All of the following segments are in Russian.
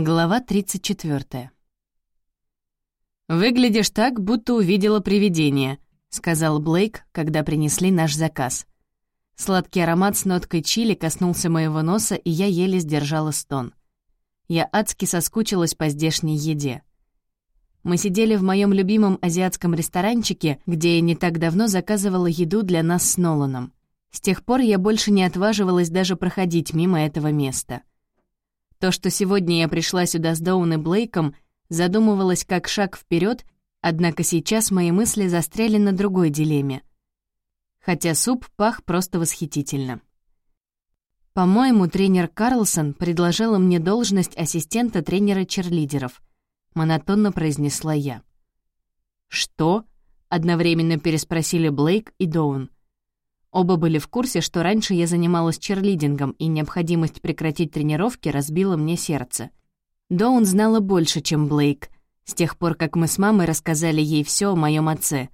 Глава 34. «Выглядишь так, будто увидела привидение», — сказал Блейк, когда принесли наш заказ. Сладкий аромат с ноткой чили коснулся моего носа, и я еле сдержала стон. Я адски соскучилась по здешней еде. Мы сидели в моем любимом азиатском ресторанчике, где я не так давно заказывала еду для нас с Ноланом. С тех пор я больше не отваживалась даже проходить мимо этого места. То, что сегодня я пришла сюда с Доун и Блейком, задумывалась как шаг вперед, однако сейчас мои мысли застряли на другой дилемме. Хотя суп пах просто восхитительно. По-моему, тренер Карлсон предложила мне должность ассистента тренера черлидеров, монотонно произнесла я. «Что?» — одновременно переспросили Блейк и Доун. Оба были в курсе, что раньше я занималась черлидингом, и необходимость прекратить тренировки разбила мне сердце. Доун знала больше, чем Блейк, с тех пор, как мы с мамой рассказали ей все о моем отце.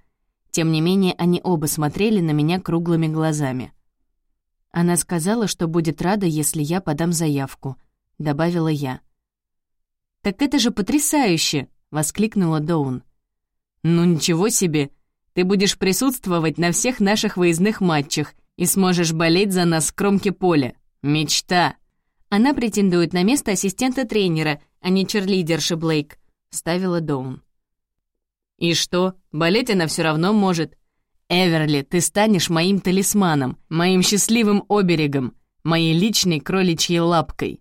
Тем не менее, они оба смотрели на меня круглыми глазами. «Она сказала, что будет рада, если я подам заявку», — добавила я. «Так это же потрясающе!» — воскликнула Доун. «Ну ничего себе! Ты будешь присутствовать на всех наших выездных матчах и сможешь болеть за нас в кромке поля. Мечта!» «Она претендует на место ассистента тренера, а не черлидерши Блейк», — ставила Доун. «И что? Болеть она все равно может. Эверли, ты станешь моим талисманом, моим счастливым оберегом, моей личной кроличьей лапкой».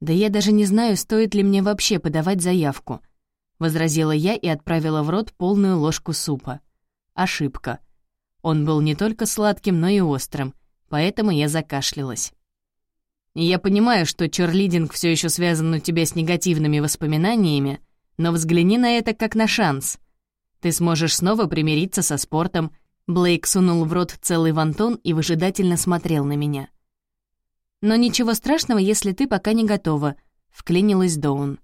«Да я даже не знаю, стоит ли мне вообще подавать заявку», — возразила я и отправила в рот полную ложку супа. Ошибка. Он был не только сладким, но и острым, поэтому я закашлялась. Я понимаю, что черлидинг все еще связан у тебя с негативными воспоминаниями, но взгляни на это как на шанс. Ты сможешь снова примириться со спортом. Блейк сунул в рот целый вантон и выжидательно смотрел на меня. «Но ничего страшного, если ты пока не готова», — вклинилась Доун.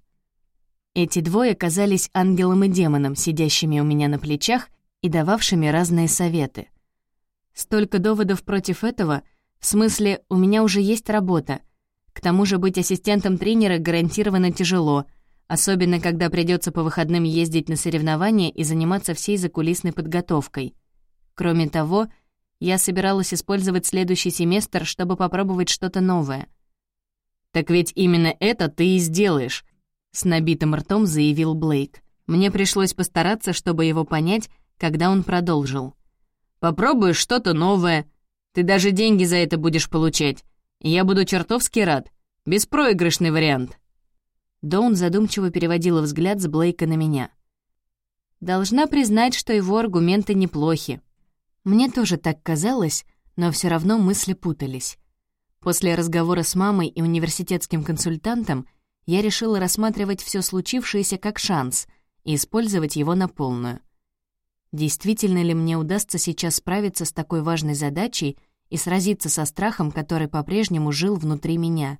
Эти двое казались ангелом и демоном, сидящими у меня на плечах и дававшими разные советы. Столько доводов против этого, в смысле, у меня уже есть работа. К тому же быть ассистентом тренера гарантированно тяжело, особенно когда придется по выходным ездить на соревнования и заниматься всей закулисной подготовкой. Кроме того, я собиралась использовать следующий семестр, чтобы попробовать что-то новое. «Так ведь именно это ты и сделаешь», — с набитым ртом заявил Блейк. Мне пришлось постараться, чтобы его понять, когда он продолжил. «Попробуешь что-то новое. Ты даже деньги за это будешь получать. я буду чертовски рад. Беспроигрышный вариант». Доун задумчиво переводила взгляд с Блейка на меня. Должна признать, что его аргументы неплохи. Мне тоже так казалось, но все равно мысли путались. После разговора с мамой и университетским консультантом я решила рассматривать все случившееся как шанс и использовать его на полную. Действительно ли мне удастся сейчас справиться с такой важной задачей и сразиться со страхом, который по-прежнему жил внутри меня?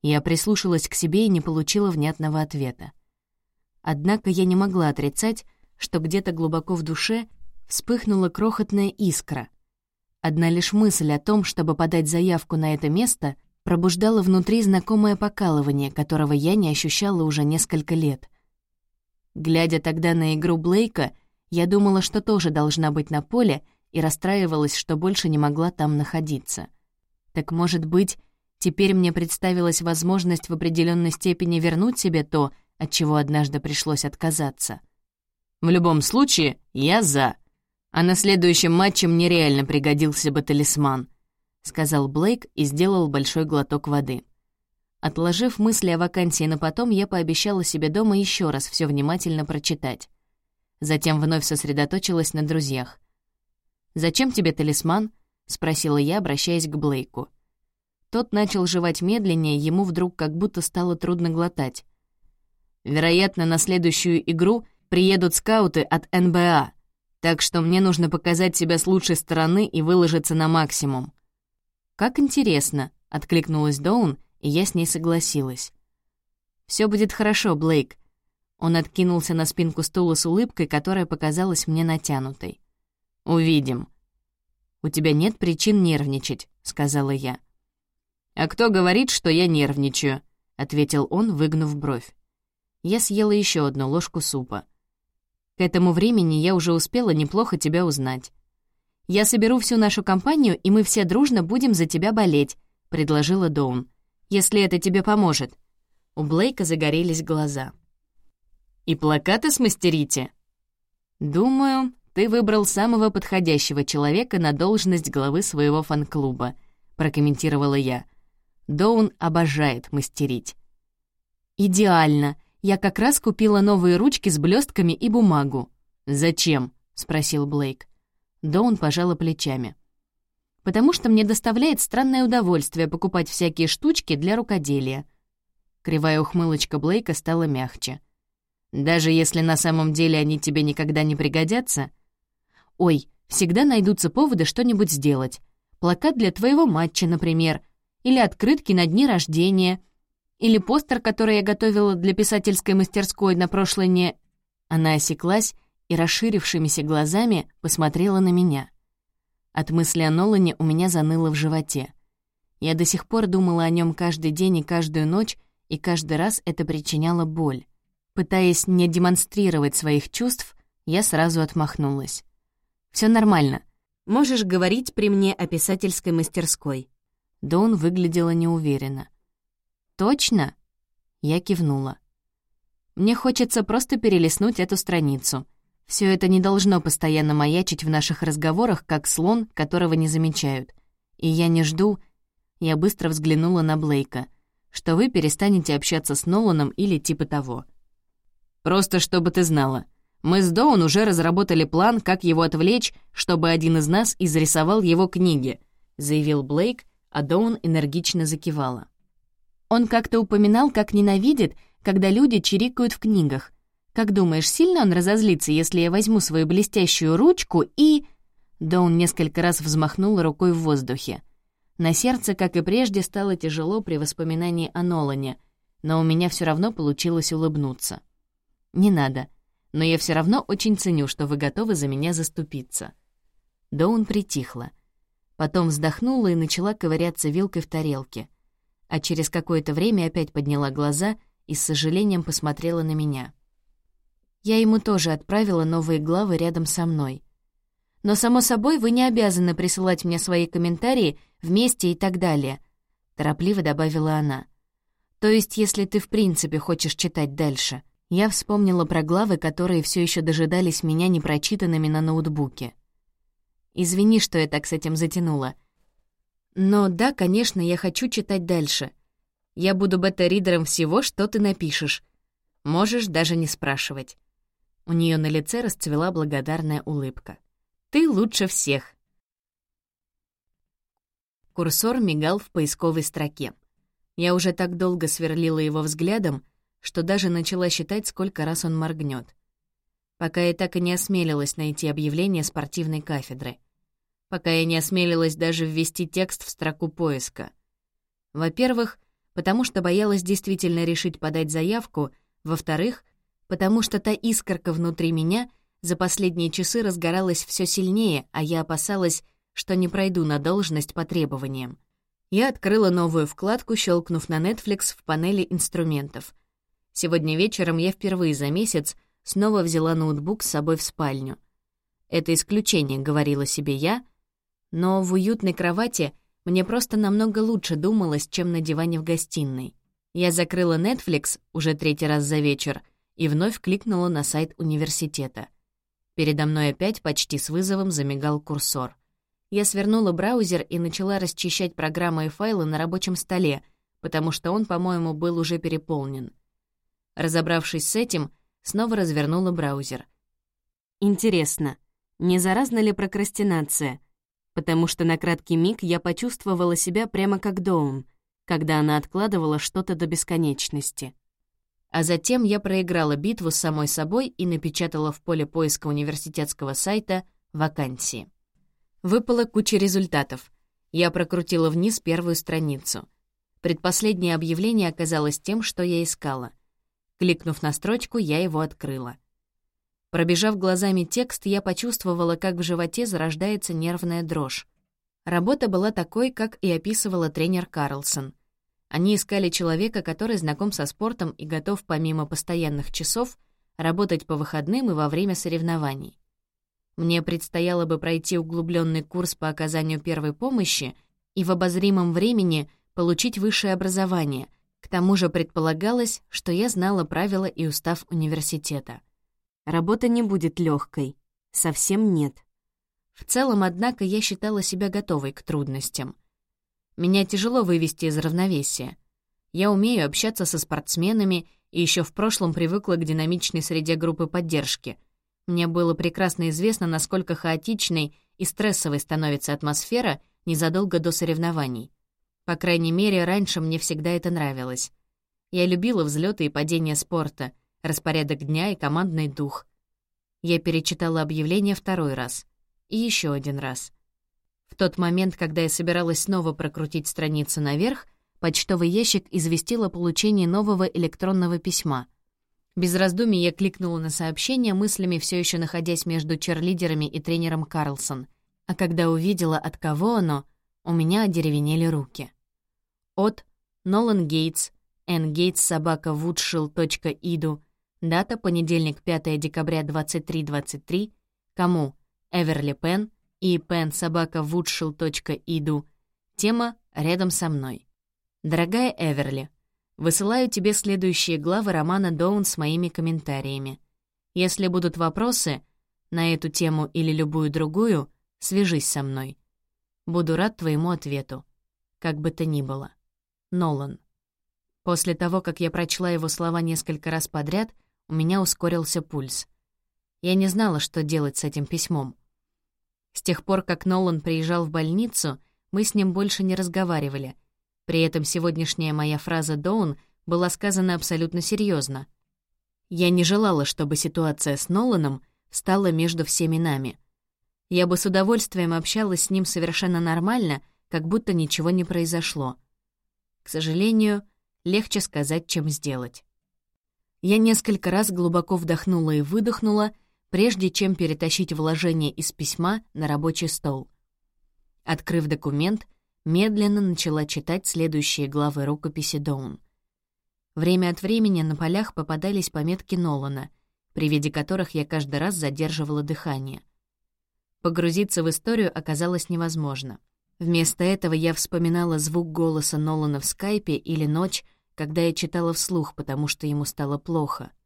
Я прислушалась к себе и не получила внятного ответа. Однако я не могла отрицать, что где-то глубоко в душе вспыхнула крохотная искра. Одна лишь мысль о том, чтобы подать заявку на это место, пробуждала внутри знакомое покалывание, которого я не ощущала уже несколько лет. Глядя тогда на игру Блейка — я думала, что тоже должна быть на поле, и расстраивалась, что больше не могла там находиться. Так, может быть, теперь мне представилась возможность в определенной степени вернуть себе то, от чего однажды пришлось отказаться. В любом случае, я за. А на следующем матче мне реально пригодился бы талисман, сказал Блейк и сделал большой глоток воды. Отложив мысли о вакансии на потом, я пообещала себе дома еще раз все внимательно прочитать. Затем вновь сосредоточилась на друзьях. «Зачем тебе талисман?» — спросила я, обращаясь к Блейку. Тот начал жевать медленнее, ему вдруг как будто стало трудно глотать. «Вероятно, на следующую игру приедут скауты от НБА, так что мне нужно показать себя с лучшей стороны и выложиться на максимум». «Как интересно», — откликнулась Доун, и я с ней согласилась. Все будет хорошо, Блейк. Он откинулся на спинку стула с улыбкой, которая показалась мне натянутой. «Увидим». «У тебя нет причин нервничать», — сказала я. «А кто говорит, что я нервничаю?» — ответил он, выгнув бровь. Я съела еще одну ложку супа. К этому времени я уже успела неплохо тебя узнать. «Я соберу всю нашу компанию, и мы все дружно будем за тебя болеть», — предложила Доун. «Если это тебе поможет». У Блейка загорелись глаза. «И плакаты смастерите?» «Думаю, ты выбрал самого подходящего человека на должность главы своего фан-клуба», — прокомментировала я. Доун обожает мастерить. «Идеально. Я как раз купила новые ручки с блестками и бумагу». «Зачем?» — спросил Блейк. Доун пожала плечами. «Потому что мне доставляет странное удовольствие покупать всякие штучки для рукоделия». Кривая ухмылочка Блейка стала мягче. «Даже если на самом деле они тебе никогда не пригодятся?» «Ой, всегда найдутся поводы что-нибудь сделать. Плакат для твоего матча, например, или открытки на дни рождения, или постер, который я готовила для писательской мастерской на прошлой не... Она осеклась и расширившимися глазами посмотрела на меня. От мысли о Нолане у меня заныло в животе. Я до сих пор думала о нем каждый день и каждую ночь, и каждый раз это причиняло боль. Пытаясь не демонстрировать своих чувств, я сразу отмахнулась. Все нормально. Можешь говорить при мне о писательской мастерской». Дон выглядела неуверенно. «Точно?» Я кивнула. «Мне хочется просто перелистнуть эту страницу. Все это не должно постоянно маячить в наших разговорах, как слон, которого не замечают. И я не жду...» Я быстро взглянула на Блейка. «Что вы перестанете общаться с Ноланом или типа того». «Просто чтобы ты знала. Мы с Доун уже разработали план, как его отвлечь, чтобы один из нас изрисовал его книги», — заявил Блейк, а Доун энергично закивала. Он как-то упоминал, как ненавидит, когда люди чирикают в книгах. Как думаешь, сильно он разозлится, если я возьму свою блестящую ручку и...» Доун несколько раз взмахнул рукой в воздухе. На сердце, как и прежде, стало тяжело при воспоминании о Нолане, но у меня все равно получилось улыбнуться. «Не надо, но я все равно очень ценю, что вы готовы за меня заступиться». Доун притихла. Потом вздохнула и начала ковыряться вилкой в тарелке — а через какое-то время опять подняла глаза и с сожалением посмотрела на меня. Я ему тоже отправила новые главы рядом со мной. Но, само собой, вы не обязаны присылать мне свои комментарии вместе и так далее, торопливо добавила она. То есть, если ты в принципе хочешь читать дальше. Я вспомнила про главы, которые все еще дожидались меня непрочитанными на ноутбуке. Извини, что я так с этим затянула — но да, конечно, я хочу читать дальше. Я буду бета-ридером всего, что ты напишешь. Можешь даже не спрашивать. У нее на лице расцвела благодарная улыбка. Ты лучше всех. Курсор мигал в поисковой строке. Я уже так долго сверлила его взглядом, что даже начала считать, сколько раз он моргнет. Пока я так и не осмелилась найти объявление спортивной кафедры — пока я не осмелилась даже ввести текст в строку поиска. Во-первых, потому что боялась действительно решить подать заявку, во-вторых, потому что та искорка внутри меня за последние часы разгоралась все сильнее, а я опасалась, что не пройду на должность по требованиям. Я открыла новую вкладку, щелкнув на Netflix в панели инструментов. Сегодня вечером я впервые за месяц снова взяла ноутбук с собой в спальню. «Это исключение», — говорила себе я — но в уютной кровати мне просто намного лучше думалось, чем на диване в гостиной. Я закрыла Netflix уже третий раз за вечер и вновь кликнула на сайт университета. Передо мной опять почти с вызовом замигал курсор. Я свернула браузер и начала расчищать программы и файлы на рабочем столе, потому что он, по-моему, был уже переполнен. Разобравшись с этим, снова развернула браузер. Интересно, не заразна ли прокрастинация? потому что на краткий миг я почувствовала себя прямо как Доун, когда она откладывала что-то до бесконечности. А затем я проиграла битву с самой собой и напечатала в поле поиска университетского сайта «Вакансии». Выпала куча результатов. Я прокрутила вниз первую страницу. Предпоследнее объявление оказалось тем, что я искала. Кликнув на строчку, я его открыла — Пробежав глазами текст, я почувствовала, как в животе зарождается нервная дрожь. Работа была такой, как и описывала тренер Карлсон. Они искали человека, который знаком со спортом и готов помимо постоянных часов работать по выходным и во время соревнований. Мне предстояло бы пройти углубленный курс по оказанию первой помощи и в обозримом времени получить высшее образование. К тому же предполагалось, что я знала правила и устав университета. Работа не будет легкой, совсем нет. В целом, однако, я считала себя готовой к трудностям. Меня тяжело вывести из равновесия. Я умею общаться со спортсменами и еще в прошлом привыкла к динамичной среде группы поддержки. Мне было прекрасно известно, насколько хаотичной и стрессовой становится атмосфера незадолго до соревнований. По крайней мере, раньше мне всегда это нравилось. Я любила взлеты и падения спорта, распорядок дня и командный дух. Я перечитала объявление второй раз. И еще один раз. В тот момент, когда я собиралась снова прокрутить страницу наверх, почтовый ящик известил о получении нового электронного письма. Без раздумий я кликнула на сообщение, мыслями все еще находясь между черлидерами и тренером Карлсон. А когда увидела, от кого оно, у меня одеревенели руки. От Нолан Гейтс, ngate.sobaka.woodshell.edu, дата понедельник, 5 декабря 23.23, кому? Эверли Пен, и pensobaka.woodshell.edu. Тема «Рядом со мной». Дорогая Эверли, высылаю тебе следующие главы романа Доун с моими комментариями. Если будут вопросы на эту тему или любую другую, свяжись со мной. Буду рад твоему ответу. Как бы то ни было. Нолан. После того, как я прочла его слова несколько раз подряд, у меня ускорился пульс. Я не знала, что делать с этим письмом. С тех пор, как Нолан приезжал в больницу, мы с ним больше не разговаривали. При этом сегодняшняя моя фраза «Доун» была сказана абсолютно серьезно. Я не желала, чтобы ситуация с Ноланом стала между всеми нами. Я бы с удовольствием общалась с ним совершенно нормально, как будто ничего не произошло. К сожалению, легче сказать, чем сделать. Я несколько раз глубоко вдохнула и выдохнула, прежде чем перетащить вложение из письма на рабочий стол. Открыв документ, медленно начала читать следующие главы рукописи Доун. Время от времени на полях попадались пометки Нолана, при виде которых я каждый раз задерживала дыхание. Погрузиться в историю оказалось невозможно. Вместо этого я вспоминала звук голоса Нолана в скайпе или ночь, когда я читала вслух, потому что ему стало плохо —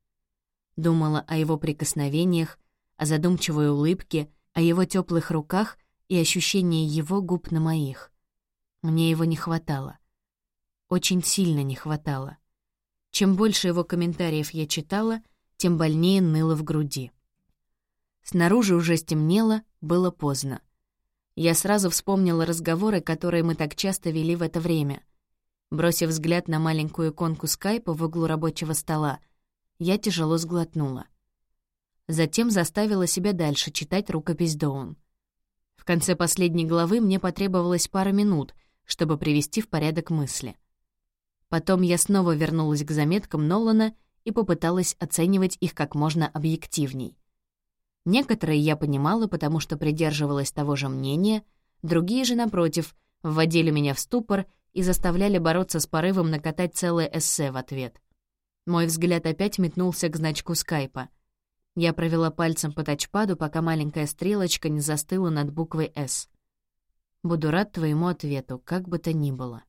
Думала о его прикосновениях, о задумчивой улыбке, о его теплых руках и ощущении его губ на моих. Мне его не хватало. Очень сильно не хватало. Чем больше его комментариев я читала, тем больнее ныло в груди. Снаружи уже стемнело, было поздно. Я сразу вспомнила разговоры, которые мы так часто вели в это время. Бросив взгляд на маленькую иконку скайпа в углу рабочего стола, я тяжело сглотнула. Затем заставила себя дальше читать рукопись Доун. В конце последней главы мне потребовалось пара минут, чтобы привести в порядок мысли. Потом я снова вернулась к заметкам Нолана и попыталась оценивать их как можно объективней. Некоторые я понимала, потому что придерживалась того же мнения, другие же, напротив, вводили меня в ступор и заставляли бороться с порывом накатать целое эссе в ответ — мой взгляд опять метнулся к значку скайпа. Я провела пальцем по тачпаду, пока маленькая стрелочка не застыла над буквой «С». Буду рад твоему ответу, как бы то ни было.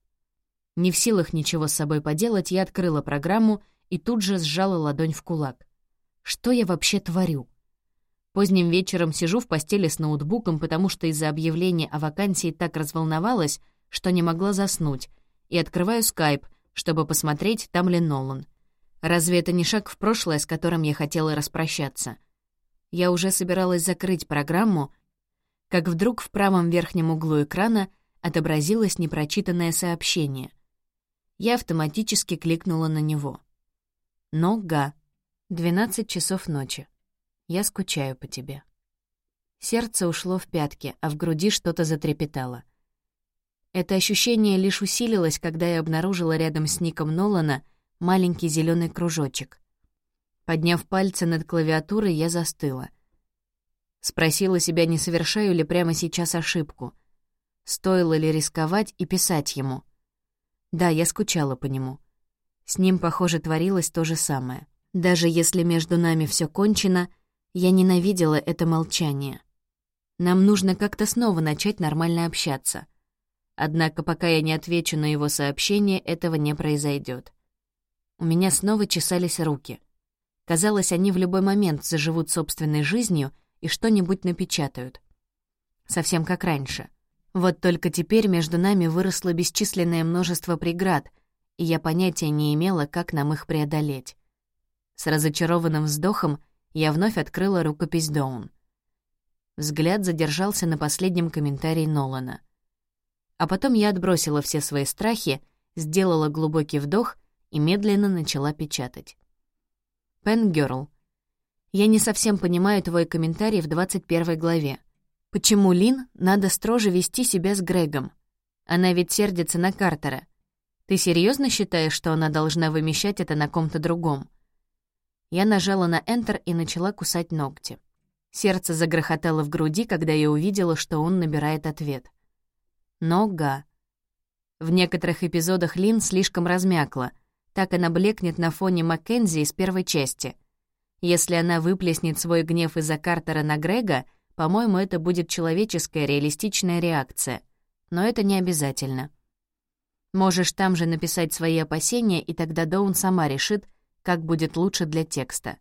Не в силах ничего с собой поделать, я открыла программу и тут же сжала ладонь в кулак. Что я вообще творю? Поздним вечером сижу в постели с ноутбуком, потому что из-за объявления о вакансии так разволновалась, что не могла заснуть, и открываю скайп, чтобы посмотреть, там ли Нолан. Разве это не шаг в прошлое, с которым я хотела распрощаться? Я уже собиралась закрыть программу, как вдруг в правом верхнем углу экрана отобразилось непрочитанное сообщение. Я автоматически кликнула на него. «Нога. 12 часов ночи. Я скучаю по тебе». Сердце ушло в пятки, а в груди что-то затрепетало. Это ощущение лишь усилилось, когда я обнаружила рядом с ником Нолана маленький зеленый кружочек. Подняв пальцы над клавиатурой, я застыла. Спросила себя, не совершаю ли прямо сейчас ошибку. Стоило ли рисковать и писать ему? Да, я скучала по нему. С ним, похоже, творилось то же самое. Даже если между нами все кончено, я ненавидела это молчание. Нам нужно как-то снова начать нормально общаться. Однако, пока я не отвечу на его сообщение, этого не произойдет. У меня снова чесались руки. Казалось, они в любой момент заживут собственной жизнью и что-нибудь напечатают. Совсем как раньше. Вот только теперь между нами выросло бесчисленное множество преград, и я понятия не имела, как нам их преодолеть. С разочарованным вздохом я вновь открыла рукопись Доун. Взгляд задержался на последнем комментарии Нолана. А потом я отбросила все свои страхи, сделала глубокий вдох и медленно начала печатать. «Пен Гёрл, я не совсем понимаю твой комментарий в 21 главе. Почему Лин надо строже вести себя с Грегом? Она ведь сердится на Картера. Ты серьезно считаешь, что она должна вымещать это на ком-то другом?» Я нажала на Enter и начала кусать ногти. Сердце загрохотало в груди, когда я увидела, что он набирает ответ. Нога. В некоторых эпизодах Лин слишком размякла. Так она блекнет на фоне Маккензи из первой части. Если она выплеснет свой гнев из-за Картера на Грега, по-моему, это будет человеческая реалистичная реакция. Но это не обязательно. Можешь там же написать свои опасения, и тогда Доун сама решит, как будет лучше для текста.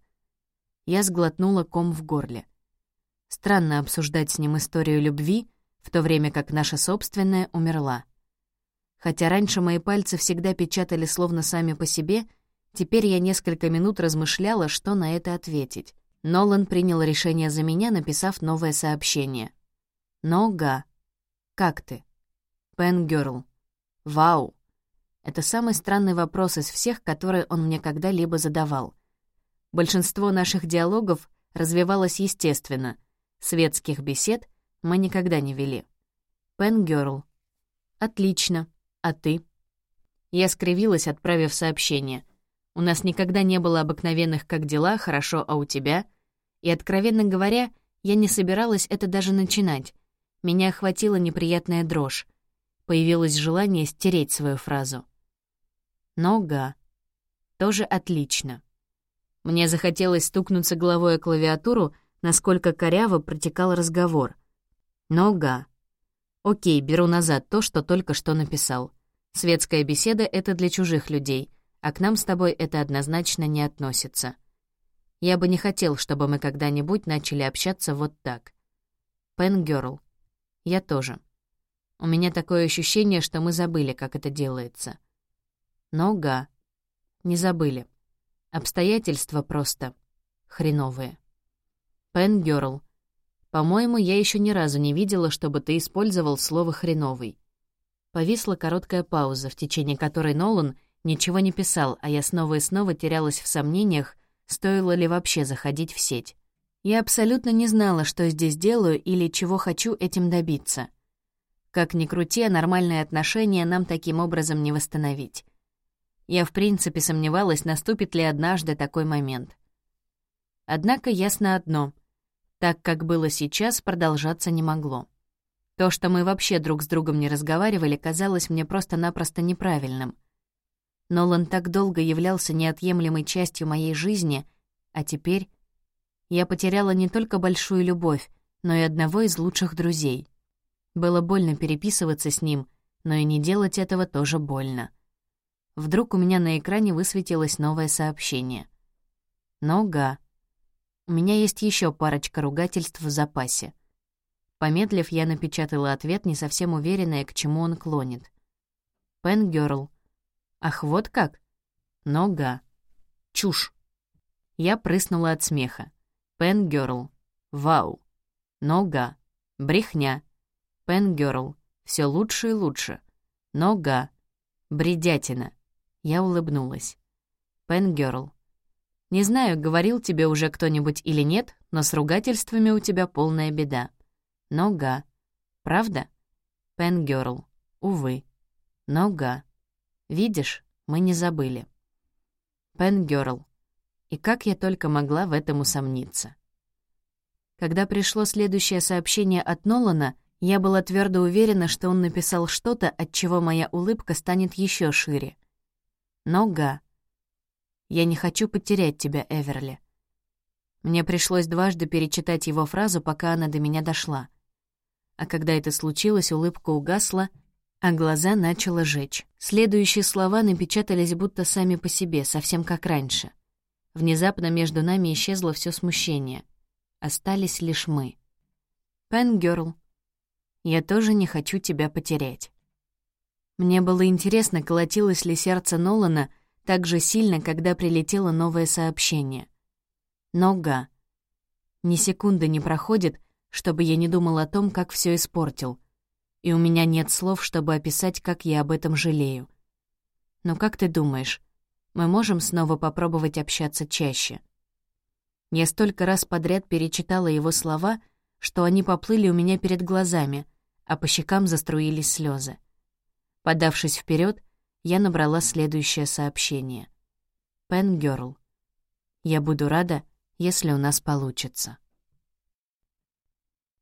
Я сглотнула ком в горле. Странно обсуждать с ним историю любви, в то время как наша собственная умерла. Хотя раньше мои пальцы всегда печатали словно сами по себе, теперь я несколько минут размышляла, что на это ответить. Нолан принял решение за меня, написав новое сообщение. «Нога. Как ты?» «Пен Гёрл. Вау. Это самый странный вопрос из всех, которые он мне когда-либо задавал. Большинство наших диалогов развивалось естественно. Светских бесед мы никогда не вели. Пен Гёрл. Отлично. А ты? Я скривилась, отправив сообщение. У нас никогда не было обыкновенных «как дела», «хорошо, а у тебя?» И, откровенно говоря, я не собиралась это даже начинать. Меня охватила неприятная дрожь. Появилось желание стереть свою фразу. Нога. Тоже отлично. Мне захотелось стукнуться головой о клавиатуру, насколько коряво протекал разговор. Нога. Окей, беру назад то, что только что написал. Светская беседа — это для чужих людей, а к нам с тобой это однозначно не относится. Я бы не хотел, чтобы мы когда-нибудь начали общаться вот так. Пен Гёрл. Я тоже. У меня такое ощущение, что мы забыли, как это делается. Нога. Не забыли. Обстоятельства просто хреновые. Пен Гёрл. По-моему, я еще ни разу не видела, чтобы ты использовал слово «хреновый». Повисла короткая пауза, в течение которой Нолан ничего не писал, а я снова и снова терялась в сомнениях, стоило ли вообще заходить в сеть. Я абсолютно не знала, что здесь делаю или чего хочу этим добиться. Как ни крути, а нормальные отношения нам таким образом не восстановить. Я в принципе сомневалась, наступит ли однажды такой момент. Однако ясно одно. Так, как было сейчас, продолжаться не могло. То, что мы вообще друг с другом не разговаривали, казалось мне просто-напросто неправильным. Нолан так долго являлся неотъемлемой частью моей жизни, а теперь я потеряла не только большую любовь, но и одного из лучших друзей. Было больно переписываться с ним, но и не делать этого тоже больно. Вдруг у меня на экране высветилось новое сообщение. «Нога. У меня есть еще парочка ругательств в запасе». Помедлив, я напечатала ответ, не совсем уверенная, к чему он клонит. «Пен Гёрл. Ах, вот как? Нога. Чушь». Я прыснула от смеха. «Пен Гёрл. Вау. Нога. Брехня. Пен Гёрл. Все лучше и лучше. Нога. Бредятина. Я улыбнулась. Пен Гёрл. Не знаю, говорил тебе уже кто-нибудь или нет, но с ругательствами у тебя полная беда. Нога. Правда? Пен Гёрл. Увы. Нога. Видишь, мы не забыли. Пен Гёрл. И как я только могла в этом усомниться. Когда пришло следующее сообщение от Нолана, Я была твердо уверена, что он написал что-то, от чего моя улыбка станет еще шире. Нога. Я не хочу потерять тебя, Эверли. Мне пришлось дважды перечитать его фразу, пока она до меня дошла. А когда это случилось, улыбка угасла, а глаза начало жечь. Следующие слова напечатались будто сами по себе, совсем как раньше. Внезапно между нами исчезло все смущение. Остались лишь мы. Пенгерл, я тоже не хочу тебя потерять. Мне было интересно, колотилось ли сердце Нолана так же сильно, когда прилетело новое сообщение. Нога. Ни секунды не проходит, чтобы я не думал о том, как все испортил — и у меня нет слов, чтобы описать, как я об этом жалею. Но как ты думаешь, мы можем снова попробовать общаться чаще? Я столько раз подряд перечитала его слова, что они поплыли у меня перед глазами, а по щекам заструились слезы. Подавшись вперед, я набрала следующее сообщение. «Пен Гёрл. Я буду рада, если у нас получится».